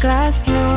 Class no.